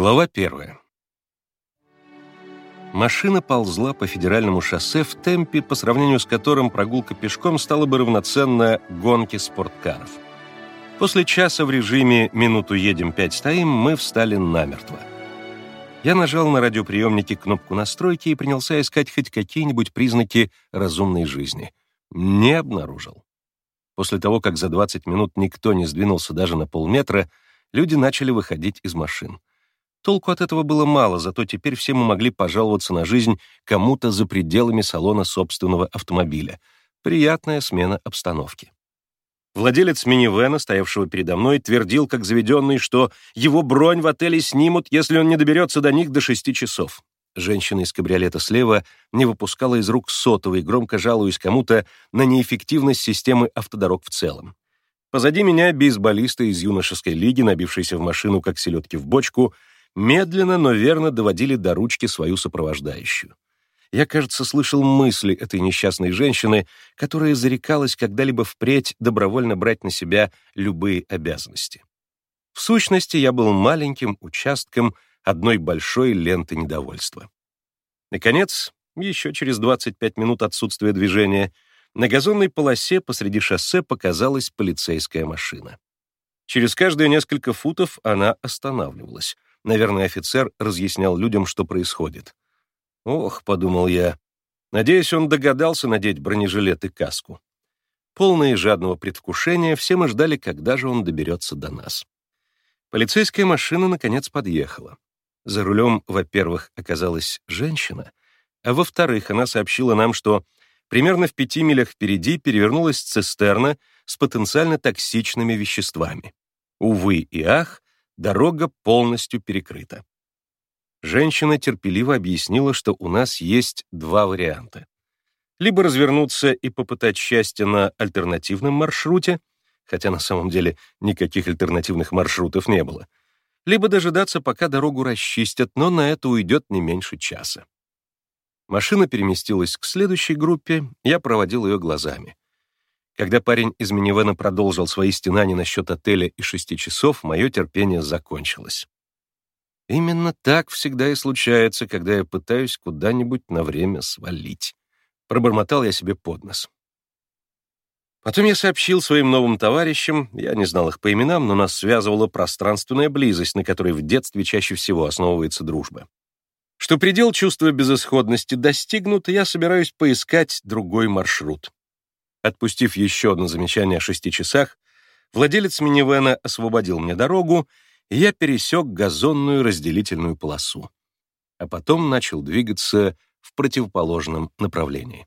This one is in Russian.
Глава первая. Машина ползла по федеральному шоссе в темпе, по сравнению с которым прогулка пешком стала бы равноценна гонке спорткаров. После часа в режиме «минуту едем, пять стоим» мы встали намертво. Я нажал на радиоприемнике кнопку настройки и принялся искать хоть какие-нибудь признаки разумной жизни. Не обнаружил. После того, как за 20 минут никто не сдвинулся даже на полметра, люди начали выходить из машин. Толку от этого было мало, зато теперь все мы могли пожаловаться на жизнь кому-то за пределами салона собственного автомобиля. Приятная смена обстановки. Владелец минивэна, стоявшего передо мной, твердил, как заведенный, что его бронь в отеле снимут, если он не доберется до них до шести часов. Женщина из кабриолета слева не выпускала из рук сотовый, громко жалуясь кому-то на неэффективность системы автодорог в целом. Позади меня бейсболисты из юношеской лиги, набившиеся в машину, как селедки в бочку, медленно, но верно доводили до ручки свою сопровождающую. Я, кажется, слышал мысли этой несчастной женщины, которая зарекалась когда-либо впредь добровольно брать на себя любые обязанности. В сущности, я был маленьким участком одной большой ленты недовольства. Наконец, еще через 25 минут отсутствия движения, на газонной полосе посреди шоссе показалась полицейская машина. Через каждые несколько футов она останавливалась. Наверное, офицер разъяснял людям, что происходит. «Ох», — подумал я, — «надеюсь, он догадался надеть бронежилет и каску». Полные жадного предвкушения, все мы ждали, когда же он доберется до нас. Полицейская машина, наконец, подъехала. За рулем, во-первых, оказалась женщина, а во-вторых, она сообщила нам, что примерно в пяти милях впереди перевернулась цистерна с потенциально токсичными веществами. Увы и ах, дорога полностью перекрыта. Женщина терпеливо объяснила, что у нас есть два варианта. Либо развернуться и попытать счастье на альтернативном маршруте, хотя на самом деле никаких альтернативных маршрутов не было, либо дожидаться, пока дорогу расчистят, но на это уйдет не меньше часа. Машина переместилась к следующей группе, я проводил ее глазами. Когда парень из минивэна продолжил свои стенания насчет отеля и шести часов, мое терпение закончилось. Именно так всегда и случается, когда я пытаюсь куда-нибудь на время свалить. Пробормотал я себе под нос. Потом я сообщил своим новым товарищам, я не знал их по именам, но нас связывала пространственная близость, на которой в детстве чаще всего основывается дружба. Что предел чувства безысходности достигнут, я собираюсь поискать другой маршрут. Отпустив еще одно замечание о шести часах, владелец минивэна освободил мне дорогу, и я пересек газонную разделительную полосу. А потом начал двигаться в противоположном направлении.